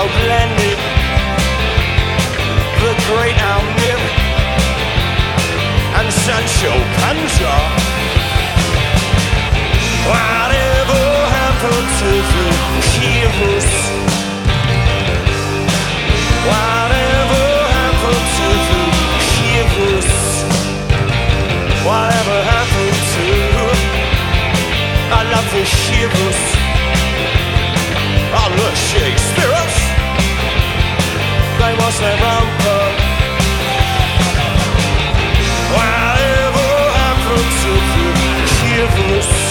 so blended. The great Almir and Sancho Panza. Whatever happened to the heroes? Whatever happened to the heroes? Whatever happened to I love the heroes? Whatever happened